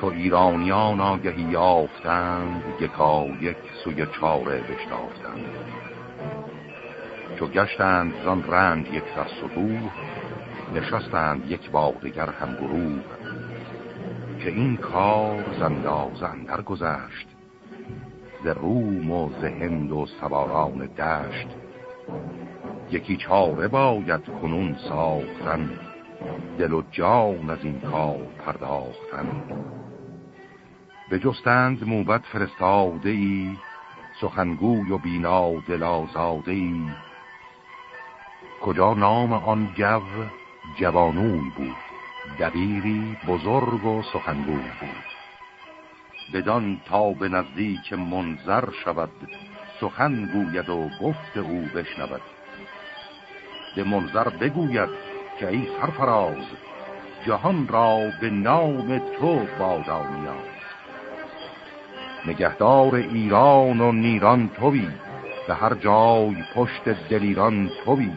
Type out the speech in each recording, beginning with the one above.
چو ایرانیان آگهی یافتند یکا یک سوی چاره بشتافتند چو گشتند زان رنج یک سر سطور نشستند یک بادگر هم گروه. که این کار زنداز اندر گذشت ز روم و ز هند و سواران دشت. یکی چاره باید کنون ساختن دل و جان از این کار پرداختن. به جستند موبت فرستاده ای سخنگوی و بینا دلازاده ای کجا نام آن جو؟ جوانوی بود دبیری بزرگ و سخنگوی بود. بدان تا به نزدیک منظر شود سخن گوید و گفت او بشنود. به منظر بگوید که ای سرفراز جهان را به نام تو بادا نیاز نگهدار ایران و نیران توی به هر جای پشت دلیران توی.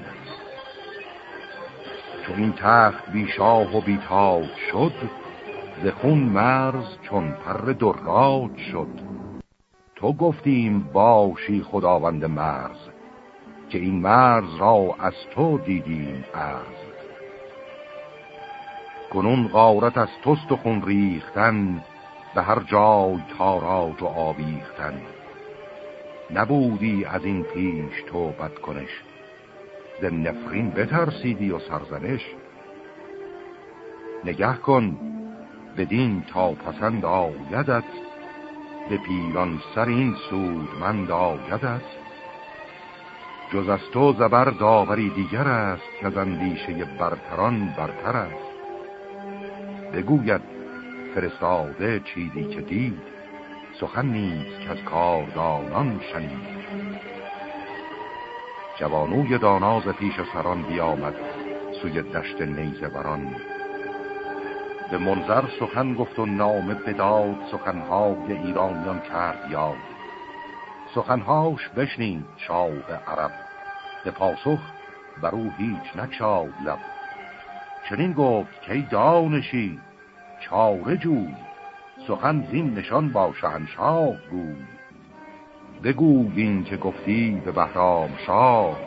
چون این تخت بی شاه و بی تاج شد ز خون مرز چون پر دراد شد. تو گفتیم باشی خداوند مرز که این مرز را از تو دیدیم ارز کنون غارت از توست و خون ریختن به هر جای تاراج و آویختن. نبودی از این پیش تو بد کنش. ز نفرین بترسیدی و سرزنش. نگه کن بدین تا پسند آیدت به پیران سر این سود من آیدت. جز از تو زبر داوری دیگر است که از اندیشه برتران برتر است. بگوید فرستاده چیزی که دید سخن نیست که از کاردانان شنید. جوانوی داناز پیش سران بیامد سوی دشت نیزه بران به منظر سخن گفت و نامه بداد سخنهای ایرانیان کرد یاد. سخنهاش بشنید شاه عرب. به پاسخ بر او هیچ نکشاد لب. چنین گفت که دانشی چاره جوی. سخن زین نشان با شهنشاه گوی. بگو این که گفتی به بهرام شاه.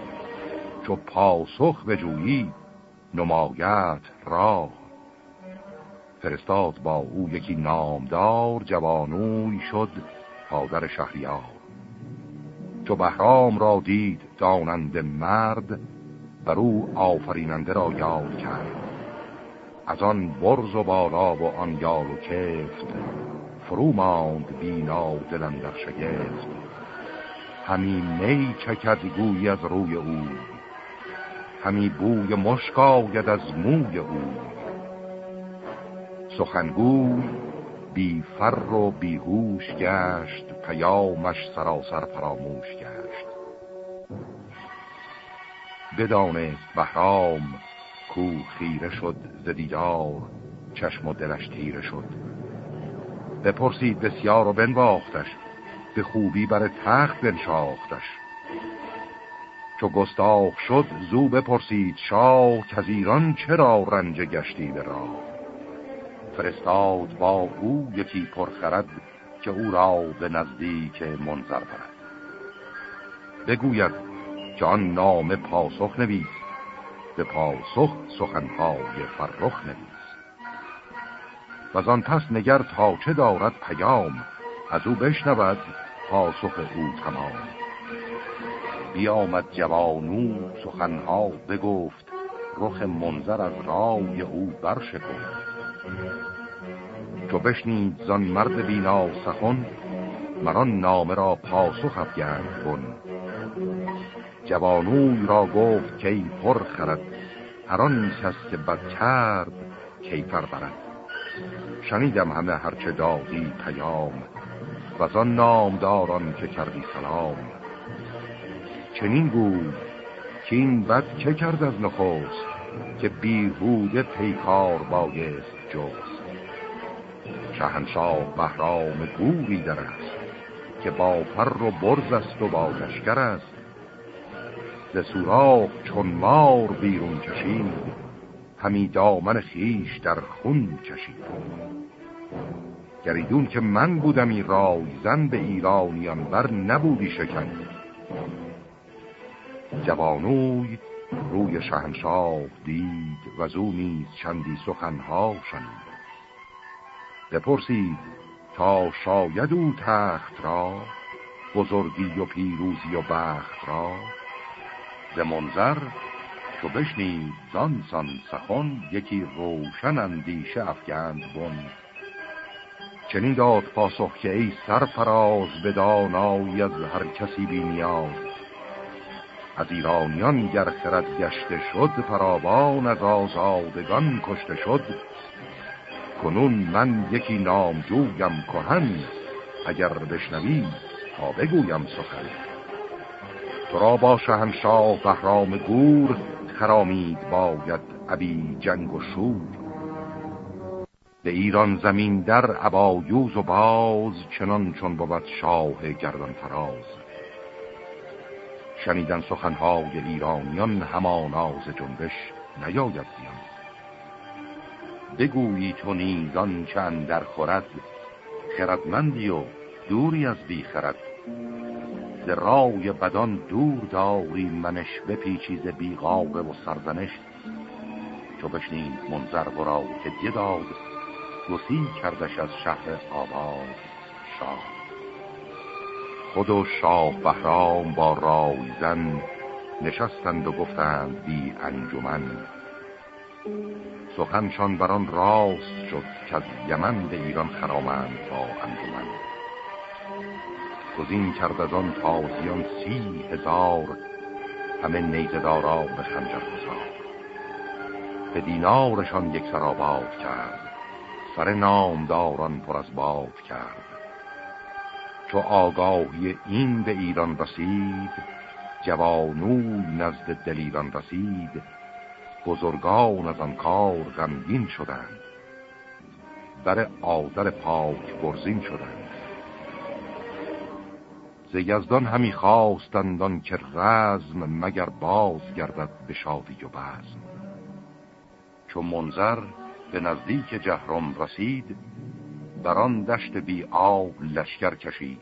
چو پاسخ بجویی نمایت را فرستاد با او یکی نامدار جوانوی شد پادر شهریار. چو بهرام را دید دانند مرد بر او آفریننده را یاد کرد. از آن برز و بالا و آن یال و کفت. فرو ماند بینا دلندر شگفت. همی می چکد گوی از روی او. همی بوی مشک آید از موی او. سخنگوی بی فر و بیهوش گشت پیامش سراسر فراموش گشت. بدانست بهرام کو خیره شد زدیدار چشم و دلش تیره شد. بپرسید بسیار و بنواختش به خوبی بر تخت بنشاختش. چو گستاخ شد زو بپرسید شاه که از ایران چرا رنج گشتی به راه فرستاد با او یکی پرخرد که او را به نزدیک منظر برد. بگوید که آن نام پاسخ نویس. به پاسخ سخنهای فرخ نویس. و آن پس نگر تا چه دارد پیام از او بشنود پاسخ او تمام. بیامد جوانو سخنها بگفت رخ منظر از رای او برشکفت. چو بشنید زان مرد بینا سخن مران نامه را پاسخ افگند بن. جوانوی را گفت که پر خرد هر آن کس که بد کرد کیفر برد. شنیدم همه هرچه دادی پیام و آن نامداران که کردی سلام. چنین بود که این بد که کرد از نخست که بیهوده پیکار بایست جست؟ شهنشاه بهرام گوری در است که با فر و برز است و با است. ز سوراخ چون مار بیرون کشید همی دامن خیش در خون کشید گریدون که من بودم این رای زن به ایرانیان بر نبودی شکن. جوانوی روی شهنشاه دید و نیز چندی سخنها شنید. بپرسید تا شاید او تخت را بزرگی و پیروزی و بخت را؟ ز منظر چو بشنید زانسان سخن یکی روشن اندیشه افگند بن. چنین داد پاسخ که ای سرفراز بدانایی از هر کسی بی نیاز. از ایرانیان گر خرد گشته شد فراوان از آزادگان کشته شد. کنون من یکی نام جویم کهن اگر بشنوی تا بگویم سخن. تو را با شهنشاه بهرام گور خرامید باید ابی جنگ و شور. به ایران زمین در عبایوز و باز چنان چون بود شاه گردان فراز. شنیدن سخنهای ایرانیان هماناز جنبش نیاید بیان بگویی تو نیزان چند در خورد خردمندی و دوری از بیخرد ز رای بدان دور داری منش بپیچی ز بیغاوه و سرزنش. چو بشنید منظر ورا که داد گسی کردش از شهر آباد شاه خود و شاه بهرام با رایزن نشستند و گفتند بی انجمن. سخنشان بران راست شد که از یمن به ایران خرامند با انجمن. گزین کرد از آن تازیان سی هزار. همه نیزدارا به خنجر گذار. به دینارشان یک سر آباد کرد. سر نامداران پر از باد کرد. چو آگاهی این به ایران رسید جوانوی نزد دلیران رسید. بزرگان از آن کار غمگین شدند. بر آذر پاک برزین شدند. ز یزدان همی خواستندان که رزم مگر باز گردد به شادی و بزم. چو منظر به نزدیک جهرم رسید بر آن دشت بی آب لشکر کشید.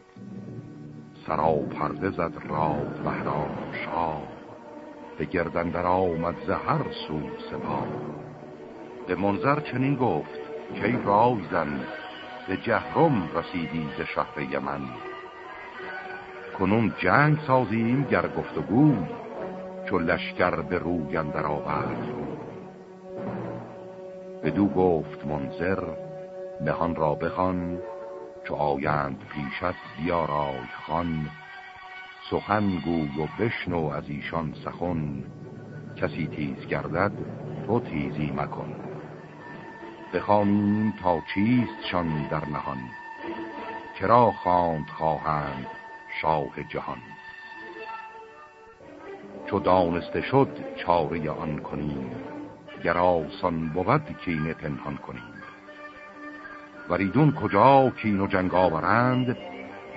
سرا پرده زد راد بهرام شاه. به گردن در آمد زهر سو سپاه. به منظر چنین گفت که رایزن به جهرم رسیدی ز شهر یمن. کنون جنگ سازیم گر گفتگو چو لشکر به روی اندر آورد. بدو گفت منظر مهان را بخوان چو آیند پیشت بیارای خان سخن گوی و بشنو از ایشان سخن کسی تیز گردد تو تیزی مکن. بخوانیم تا چیستشان در نهان کرا خواند خواهند شاه جهان. چو دانسته شد چاره آن کنیم گر آسان بود کینه پنهان کنیم. وریدون کجا کین و جنگ آورند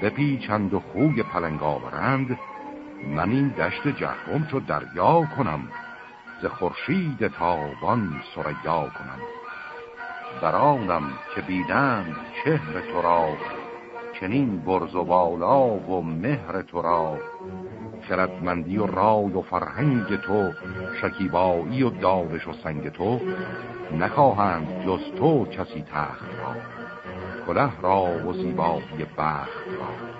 بپیچند و خوی پلنگ آورند من این دشت جهرم چو دریا کنم ز خورشید تابان سریا کنم. برانم که بیدند چهر تو را چنین برز و بالا و مهر تو را. خردمندی و رای و فرهنگ تو شکیبایی و دانش و سنگ تو نخواهند جز تو کسی تخت را. کله را و زیبایی بخت را.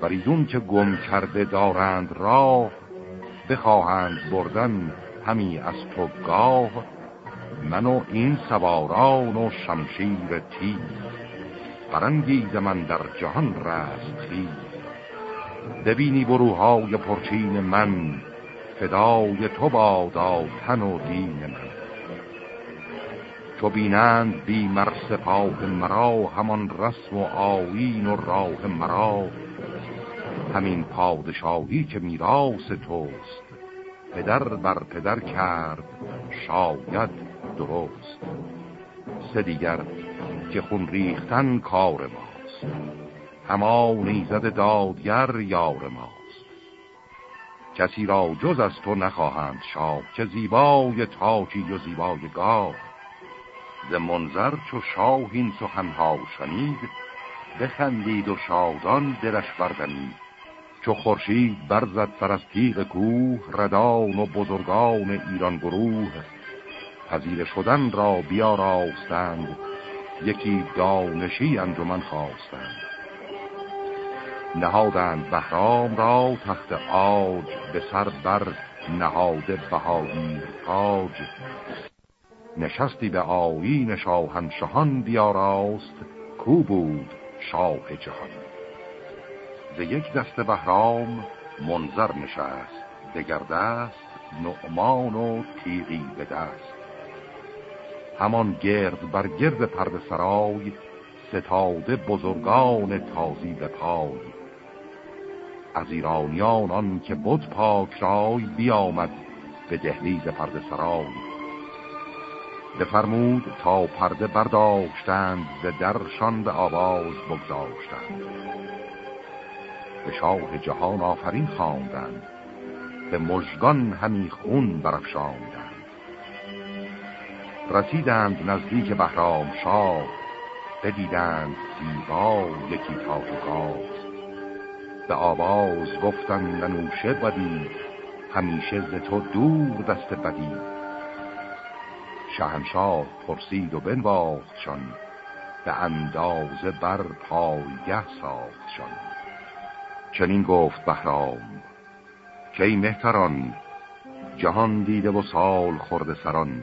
بریدون که گم کرده دارند راه بخواهند بردن همی از تو گاه. من و این سواران و شمشیر تیز برانگیز من در جهان رست خیز. ببینی بروهای پرچین من فدای تو بادا تن و دین من. چو بینند بی مر سپاه مرا همان رسم و آیین و راه مرا. همین پادشاهی که میراس توست پدر بر پدر کرد شاید درست. سه دیگر که خون ریختن کار ماست. هما نیزد دادگر یار ماست. کسی را جز از تو نخواهند شاه که زیبای تاکی و زیبای گاه. ز منظر چو شاه این سخنها شنید بخندید و شادان دلش بردمید. چو خورشید برزد سر از تیغ کوه ردان و بزرگان ایران گروه. پذیر شدن را بیاراستند یکی دانشی انجمن خواستند. نهادند بهرام را تخت آج به سر بر نهاده بهایی تاج. نشستی به آیین شاهنشهان بیاراست کو بود شاه جهان؟ ز یک دست بهرام منظر نشست دگر دست نعمان و تیغی به دست. همان گرد بر گرد پرد سرای ستاده بزرگان تازی به پای. از ایرانیان آن که بود پاک رای بیامد به دهلیز پرد سرای. بفرمود تا پرده برداشتند ز درشان به آواز بگذاشتند. به شاه جهان آفرین خواندند به مژگان همی خون برافشاندند. رسیدند نزدیک بهرام شاه بدیدند زیبا یکی تاج و به آواز گفتند ننوشه بدی همیشه ز تو دور دست بدی. شهنشاه پرسید و بنواختشان به اندازه بر پایگه ساختشان چنین گفت بهرام که مهتران جهان دیده و سال خورده سران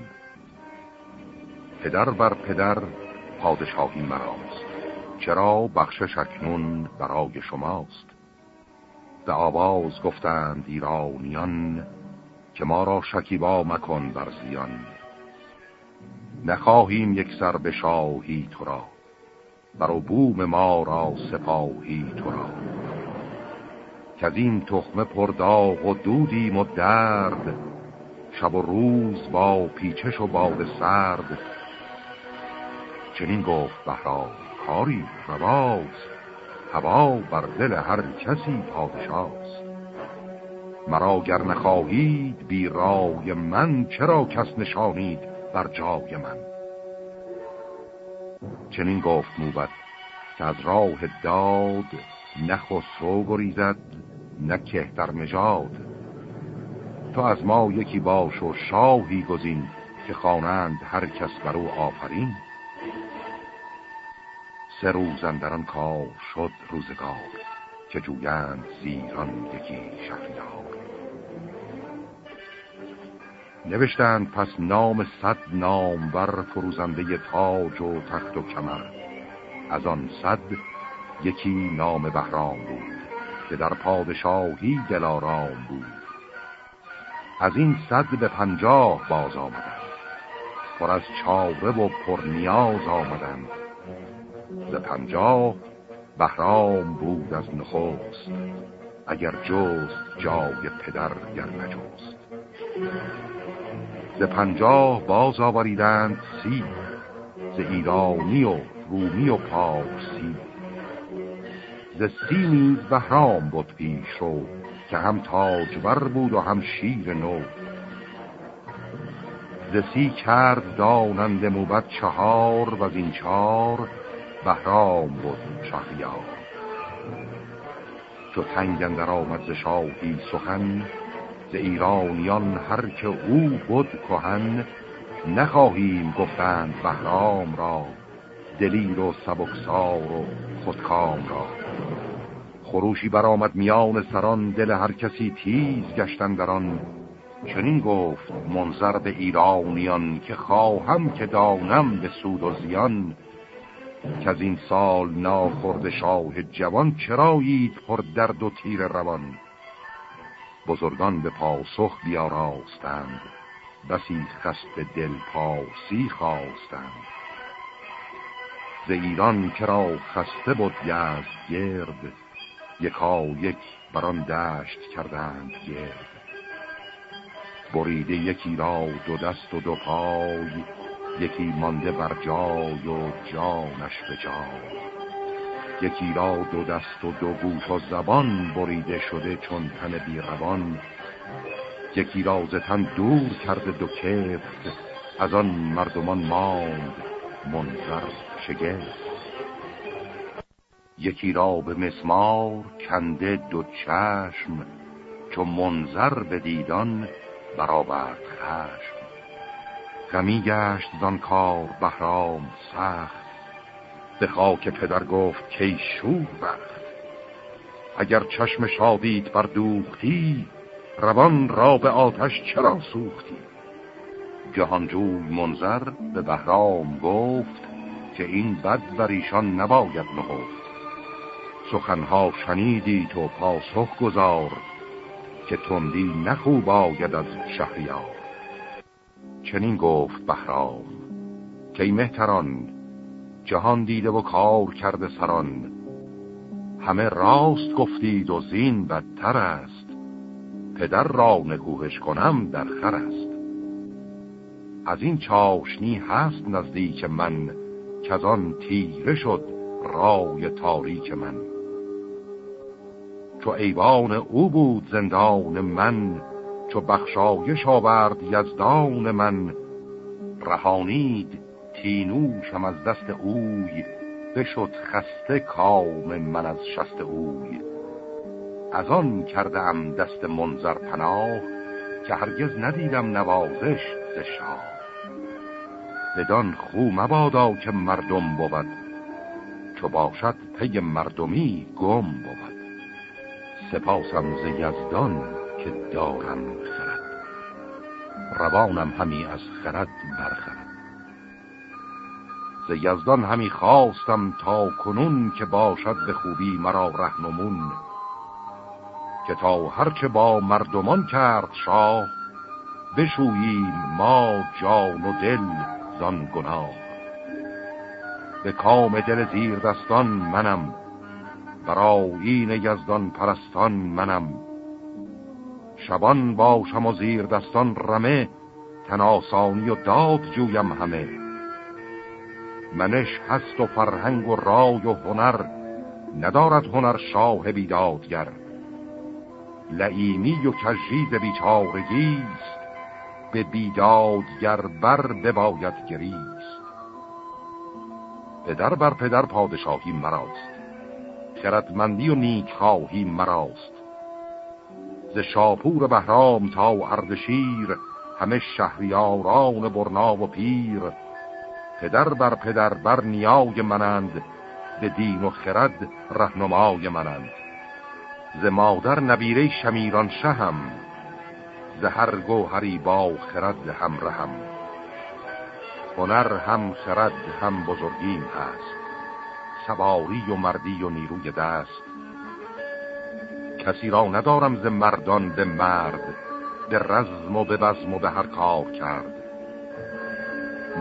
پدر بر پدر پادشاهی مراست. چرا بخش اکنون برای شماست؟ به آواز گفتند ایرانیان که ما را شکیبا مکن بر زیان. نخواهیم یک سر به شاهی تو را بر بوم ما را سپاهی تو را. که از این تخمه پرداغ و دودیم و درد شب و روز با پیچش و باد سرد چنین گفت بهرام کاری رواست هوا بر دل هر کسی پادشاست. مرا گر نخواهید بی رای من چرا کس نشانید بر جای من؟ چنین گفت موبت که از راه داد نه خسرو گریزد نه کهتر نژاد. تو از ما یکی باش و شاهی گزین که خوانند هر کس بر او آفرین. سه روز اندران کار شد روزگار که جویند زیران یکی شهریار. نوشتند پس نام صد نام بر فروزنده تاج و تخت و کمر. از آن صد یکی نام بهرام بود که در پادشاهی دلارام بود. از این صد به پنجاه باز آمدند. پر از چاره و پر نیاز آمدند. ز پنجاه بهرام بود از نخست اگر جست جای پدر گر نجست. ز پنجاه باز آوریدند سی ز ایرانی و رومی و پارسی. ز سی نیز بهرام بود پیش رو که هم تاجور بود و هم شیر نو. ز سی کرد دانند موبت چهار و از این چهار بهرام بود شهریار چو تنگ در آمد ز شاهی سخن ز ایرانیان هر که او بود کهن نخواهیم گفتند بهرام را دلیر و سبکسار و خودکام را. خروشی برآمد میان سران دل هر کسی تیز گشتن در آن. چنین گفت منظر به ایرانیان که خواهم که دانم به سود و زیان. که از این سال ناخورد شاه جوان چرایید پر درد و تیر روان. بزرگان به پاسخ بیاراستند بسی خست دل پاسی خواستند. ز ایران کرا خسته بود یزد گرد یکا یک بران دشت کردند گرد. بریده یکی را دو دست و دو پای یکی مانده بر جای و جانش به جای. یکی را دو دست و دو گوش و زبان بریده شده چون تن بیروان. یکی را تن دور کرده دو کفت از آن مردمان ماند منظر شگفت. یکی را به مسمار کنده دو چشم چو منظر به دیدان برآورد خشم. غمی گشت زان کار بهرام سخت. به خاک پدر گفت کی شور بخت اگر چشم شادیت بر دوختی روان را به آتش چرا سوختی؟ جهانجوی منظر به بهرام گفت که این بد بر ایشان نباید نهفت. سخنها شنیدی تو پاسخ گذار که تندی نخوب آید از شهریار. چنین گفت بهرام که ای مهتران جهان دیده و کار کرده سران همه راست گفتید و زین بدتر است پدر را نکوهش کنم در خر است. از این چاشنی هست نزدیک من که از آن تیره شد رای تاریک من. چو ایوان او بود زندان من چو بخشایش آورد یزدان من. رهانید تینوشم از دست اوی بشد خسته کام من از شست اوی. از آن کردم دست منظر پناه که هرگز ندیدم نوازش ز شاه. بدان خو مبادا که مردم بود چو باشد پی مردمی گم بود. سپاسم ز یزدان. که دارم خرد. روانم همی از خرد برخرد. ز یزدان همی خواستم تا کنون که باشد به خوبی مرا رهنمون. که تا هرچه با مردمان کرد شاه بشوییم ما جان و دل زان گناه. به کام دل زیر دستان منم این یزدان پرستان منم. شبان باشم و زیر دستان رمه تناسانی و داد جویم همه. منش هست و فرهنگ و رای و هنر ندارد هنر شاه بیدادگر. لعیمی و کجیز بیچارگیست به بیدادگر بر بباید گریست. پدر بر پدر پادشاهی مراست خردمندی و نیکخواهی مراست. ز شاپور بهرام تا اردشیر همه شهریاران برنا و پیر. پدر بر پدر بر نیای منند به دین و خرد رهنمای منند. ز مادر نبیره شمیران شهم ز هر گوهری با خرد هم رهم. هنر هم خرد هم بزرگیم هست سواری و مردی و نیروی دست. کسی را ندارم ز مردان به مرد به رزم و به بزم و به هر کار کرد.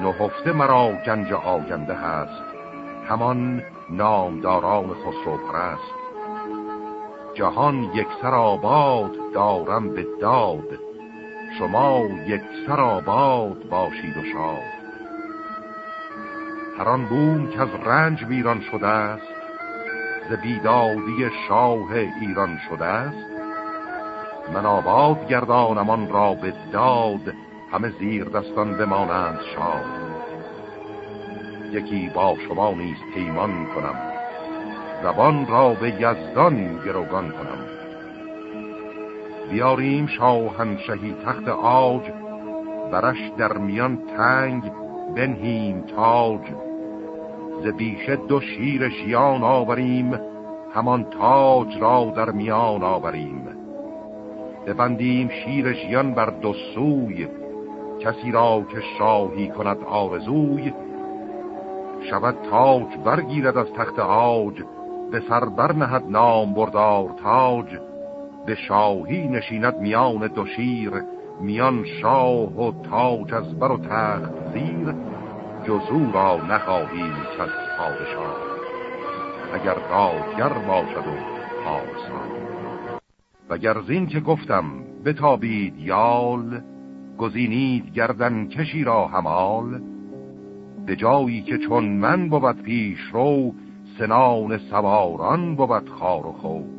نهفته مرا گنج آینده هست همان نامداران خسرو پرست جهان یک سر آباد دارم به داد شما یک سر آباد باشید و شاد. هر آن بوم که از رنج ویران شده است ز بیدادی شاه ایران شده است. من آباد گردانم آن را به داد همه زیر دستان بمانند شاد. یکی با شما نیز پیمان کنم زبان را به یزدان گروگان کنم. بیاریم شاهنشهی تخت آج برش در میان تنگ بنهیم تاج. ز بیشه دو شیر شیان آوریم همان تاج را در میان آوریم. ببندیم شیر شیان بر دو سوی کسی را که شاهی کند آرزوی. شود تاج برگیرد از تخت آج به سر برنهد نام بردار تاج. به شاهی نشیند میان دو شیر میان شاه و تاج از بر و تخت زیر. جزو را نخواهیم کس پادشاه. اگر دادگر باشد و پارسان و زین که گفتم بتابید یال گزینید گردن کشی را همال به جایی که چون من بود پیش رو سنان سواران بود خار و خود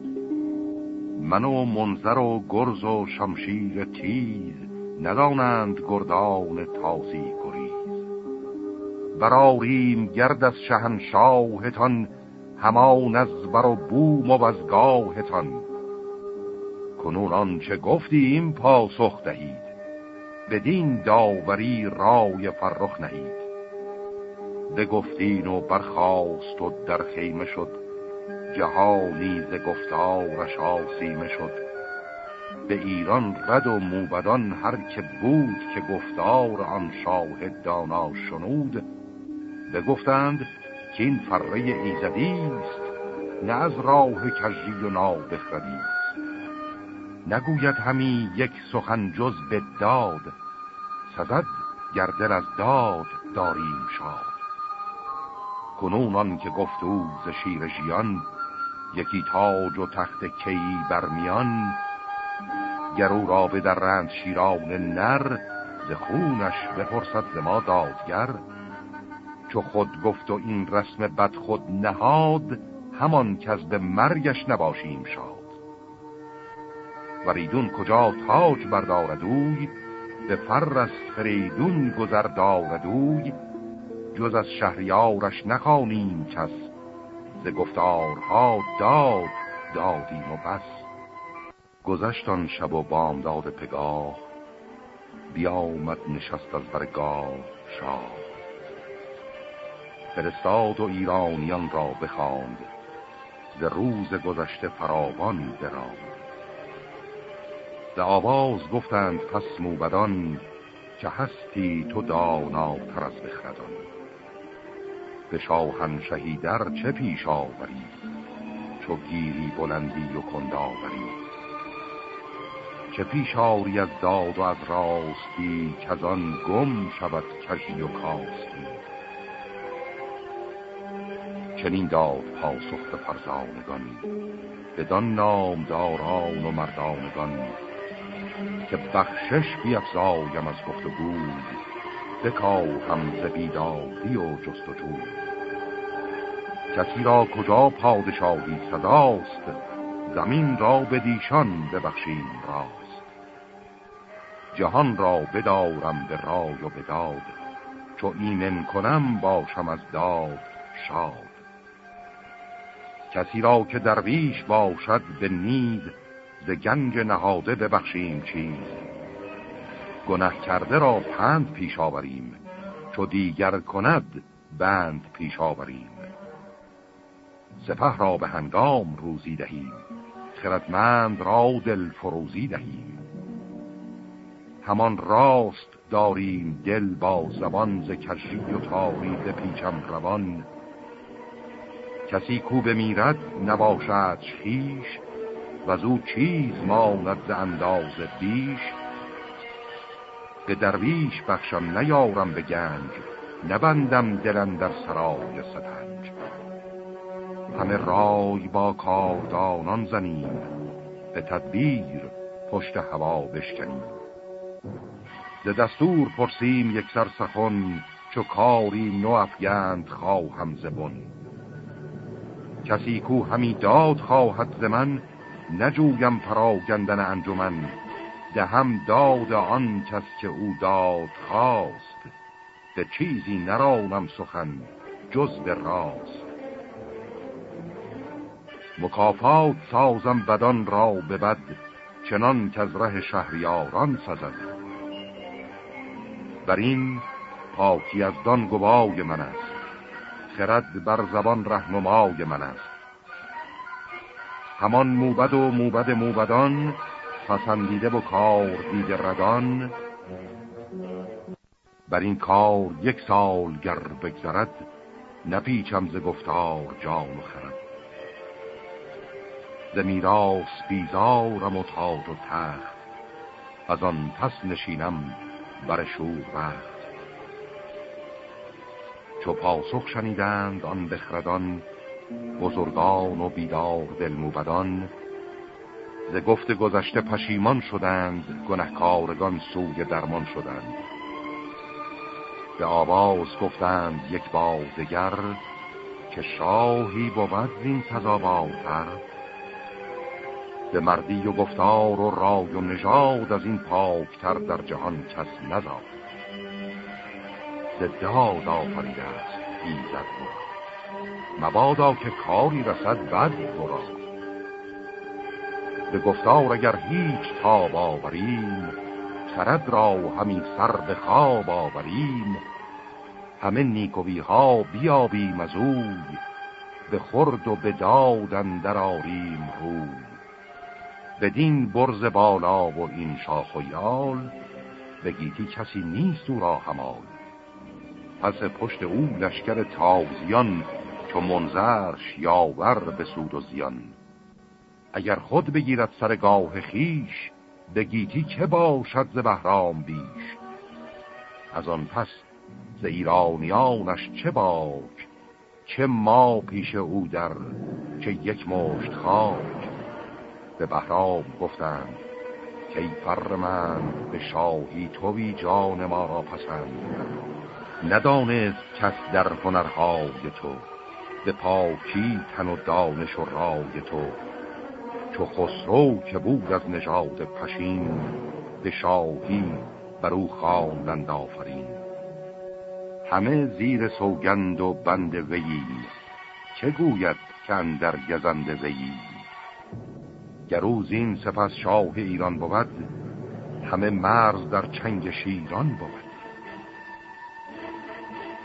من و منظر و گرز و شمشیر تیز ندانند گردان تازی گریز. براریم گرد از شهنشاهتان همان از بر و بوم و از گاهتان. کنون آنچه گفتیم پاسخ دهید بدین داوری رای فرخ نهید. بگفتین و برخواست و در خیمه شد جهانی ز گفتارش آسیمه شد. به ایران رد و موبدان هر که بود که گفتار آن شاه دانا شنود بگفتند که این فره ایزدی است نه از راه کجی و نابخردی نگوید همی یک سخن جز به داد سزد گردل از داد داریم شاد. کنون آن که گفت او ز شیر ژیان یکی تاج و تخت کی برمیان گرو را به در رند شیران نر ز خونش بپرسد ز ما دادگر. چو خود گفت و این رسم بد خود نهاد همان که از به مرگش نباشیم شاد. وریدون کجا تاج برداردوی به فر از فریدون گذر داردوی جز از شهریارش نخوانیم کس ز گفتارها داد دادیم و بس. گذشتان شب و بام داد پگاه بیامد نشست از برگاه شاه. فرستاد و ایرانیان را بخواند. ز روز گذشته فراوان براند. به آواز گفتند پس موبدان که هستی تو داناتر از بخردان؟ به شاهنشهی در چه پیش آوری؟ چو گیری بلندی و کنداوری چه پیش آوری از داد و از راستی که از آن گم شود کشی و کاستی؟ چنین داد پاسخ به فرزانگان بدان نامداران و مردانگان که بخشش بیفزایم از گفت و بکاهم ز بیدادی و جستجو. کسی را کجا پادشاهی صداست زمین را به دیشان ببخشیم راست. جهان را بدارم به رای و به داد چو ایمن کنم باشم از داد شاد. کسی را که درویش باشد به نید ز گنج نهاده ببخشیم چیز. گنه کرده را پند پیش آوریم چو دیگر کند بند پیش آوریم. سپه را به هنگام روزی دهیم خردمند را دل فروزی دهیم. همان راست داریم دل با زبان ز کشی و تاری پیچم روان. کسی کو بمیرد نباشد خیش و او چیز ماند ز انداز بیش. به درویش بخشم نیارم به گنج نبندم دلم در سرای ستنج. همه رای با کاردانان زنیم به تدبیر پشت هوا بشکنیم. ز دستور پرسیم یک سر سخن چو کاری نو افگند خواهم زبون. کسی کو همی داد خواهد ز من نجویم پراگندن انجمن دهم داد آن کس که او داد خواست. به چیزی نرانم سخن جز به راست. مکافات سازم بدان را به بد چنان که از ره شهریاران سزد. بر این پاکی از دان گوای من است. خرد بر زبان رهنمای من است. همان موبد و موبد موبدان پسندیده و کار دیده ردان. بر این کار یک سال گر بگذرد نپیچم ز گفتار جان و خرد. ز میراس بیزارم و تاج و تخت از آن پس نشینم بر شور وقت چو پاسخ شنیدند آن بخردان بزرگان و بیدار دلموبدان ز گفت گذشته پشیمان شدند گنهکارگان سوی درمان شدند. به آواز گفتند یک بار دگر که شاهی بود زین سزاوارتر به مردی و گفتار و رای و نژاد از این پاکتر در جهان کس نزاد. ز داد آفریده است ایزد مبادا که کاری رسد بد برا به گفتار اگر هیچ تاب آوریم خرد را همین سر به خواب آوریم. همه نیکوی ها بیابیم از اوی به خرد و به دادن در آریم روی. بدین برز بالا و این شاخ و یال به گیتی کسی نیست او را همال پس پشت او لشکر تازیان چو منظرش یاور به سود و زیان. اگر خود بگیرد سر گاه خیش به گیتی که باشد ز بهرام بیش؟ از آن پس ز ایرانیانش چه باک؟ چه ما پیش او در چه یک مشت خاک؟ به بهرام گفتند که ای فر من به شاهی توی جان ما را پسند. ندانست کس در هنرهای تو به پاکی تن و دانش و رای تو. چو خسرو که بود از نژاد پشین به شاهی بر او خواندند آفرین. همه زیر سوگند و بند ویی چه گوید که در گزند ویی گروز این سپس شاه ایران بود همه مرز در چنگ شیران بود.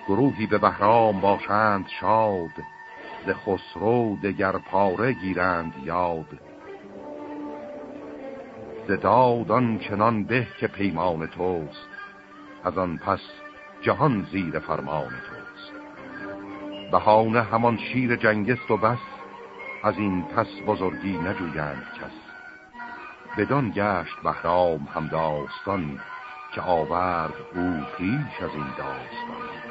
گروهی به بهرام باشند شاد ز خسرو دگر پاره گیرند یاد. ز دادان چنان به که پیمان توست از آن پس جهان زیر فرمان توست. بهانه همان شیر جنگست و بس از این پس بزرگی نجویند کس. بدان گشت بهرام هم داستان که آورد او پیش از این داستان.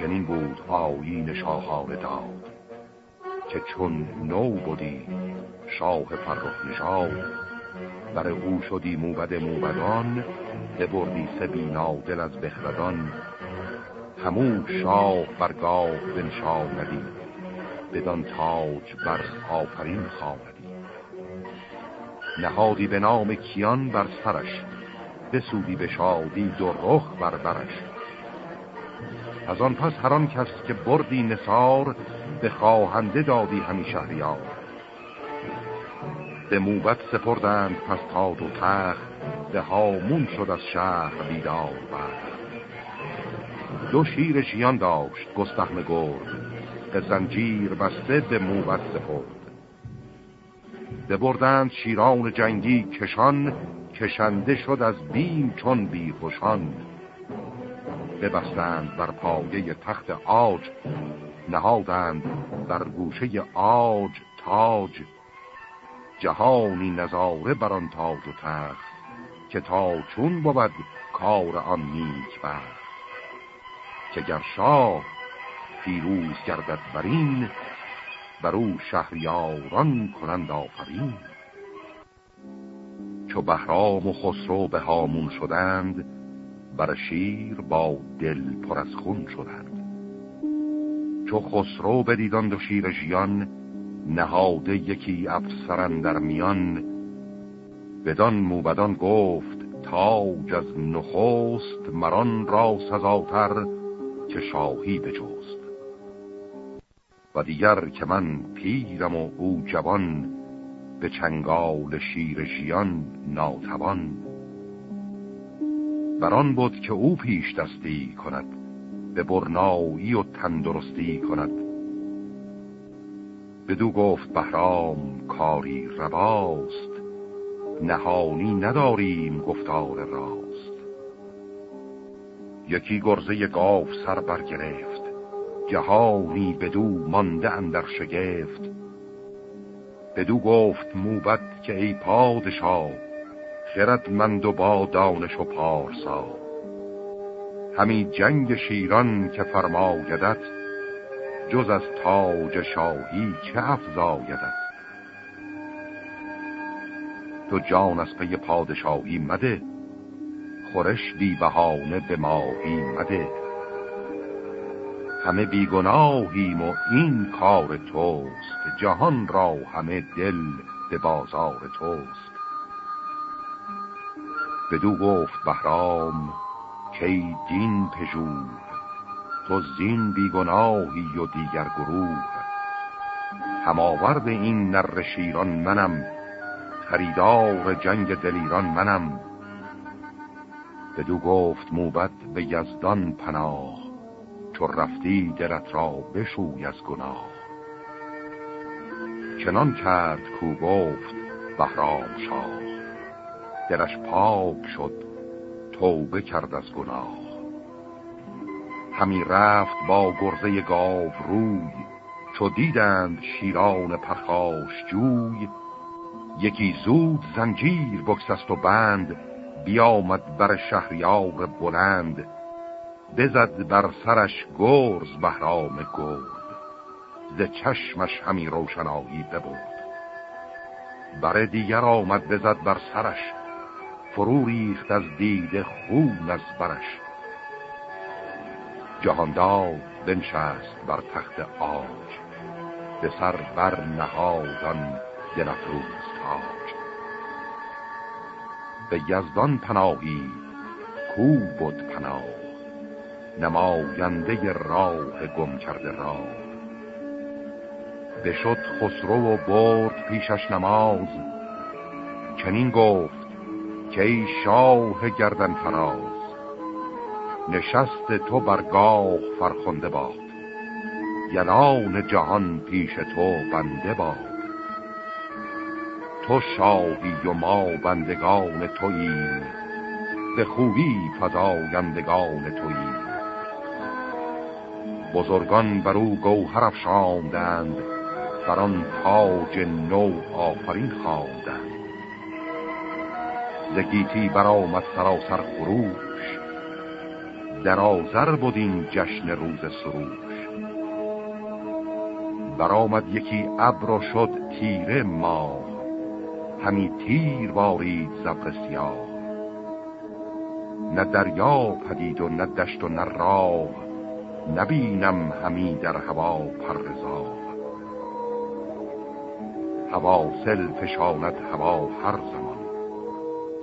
چنین بود آیین شاهان داد که چون نو بودی شاه فرخ نشاد بر او شدی موبد موبدان ببردی سبینا دل از بخردان. همون شاه برگاه بنشاندی بدان تاج بر آفرین خواندی. نهادی به نام کیان بر سرش بسودی به شادی دو رخ بر برش. از آن پس هر کس که بردی نصار به خواهنده دادی همی شهریار. به موبت سپردند پس تاد و تخت به هامون شد از شهر بیدار بر دو شیر شیان داشت گستهم گرد به زنجیر بسته به موبت سپرد. بردند شیران جنگی کشان کشنده شد از بیم چون بی خوشان ببستند بر پایه تخت آج نهادند در گوشه آج تاج. جهانی نظاره بر آن تاج و تخت که تا چون بود کار آن نیک بخت. که گر شاه پیروز گردد برین بر او شهریاران کنند آفرین. چو بهرام و خسرو به هامون شدند بر شیر با دل پر از خون شدند. چو خسرو بدیدند و شیر ژیان نهاده یکی افسرن در میان. بدان موبدان گفت تاج از نخست مران را سزاتر که شاهی بجوست و دیگر که من پیرم و او جوان به چنگال شیر ژیان ناتوان. بران بود که او پیش دستی کند به برنایی و تندرستی کند. بدو گفت بهرام کاری رواست نهانی نداریم گفتار راست. یکی گرزه گاو سر برگرفت جهانی بدو مانده اندر شگفت. بدو گفت موبت که ای پادشاه خردمند و با دانش و پارسا همی جنگ شیران که فرمایدت جز از تاج شاهی چه افزایدت؟ تو جان از پی پادشاهی مده خورش بی بهانه به ماهی مده. همه بیگناهیم و این کار توست جهان را همه دل به بازار توست. بدو گفت بهرام که دین پژور تو زین بیگناهی و دیگر گروه. هماورد این نر شیران منم خریدار جنگ دلیران منم. بدو گفت موبت به یزدان پناه چو رفتی درت را بشوی از گناه. چنان کرد کو گفت بهرام شاه. درش پاک شد توبه کرد از گناه. همی رفت با گرزه گاو روی چو دیدند شیران پرخاش جوی. یکی زود زنجیر بکسست و بند بیامد بر شهریار بلند. بزد بر سرش گرز بهرام گرد. ز چشمش همی روشنایی ببرد. بر دیگر آمد بزد بر سرش فرو ریخت از دید خون از برش. جهاندار بنشست بر تخت آج به سر بر نهادان دلفروز تاج. به یزدان پناهی کو بود پناه نماینده راه گم کرده راه. بشد خسرو و برد پیشش نماز چنین گفت که ای شاه گردن فراز نشست تو برگاه فرخنده باد یلان جهان پیش تو بنده باد. تو شاهی و ما بندگان تویی به خوبی فضایندگان تویی. بزرگان بر او گوهر افشاندند بر آن تاج نو آفرین خواندند. زگیتی برآمد سراسر خروش. در آزر بود این جشن روز سروش. برآمد یکی ابر و شد تیره ما همی تیر بارید زبر سیاه. نه دریا پدید و نه دشت و نه راه. نبینم همی در هوا پرزا هوا سل فشاند هوا هر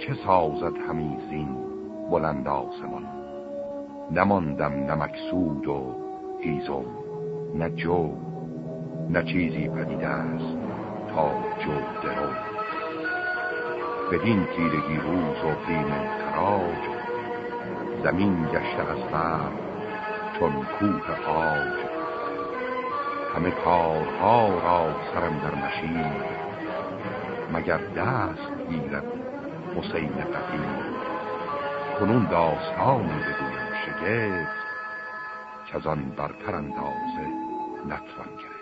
چه سازد همی زین بلند آسمان. نماندم نه مکسود و هیزم نه جو نه چیزی پدیده است تا جو درو. بدین تیرگی روز و بیم خراج زمین گشته از بر چون کوه آج همه کارها را سرم در مشین مگر دست گیرد حسین قدیم کنون داستانی بگویم شگفت که از آن برتر اندازه نتوان کرد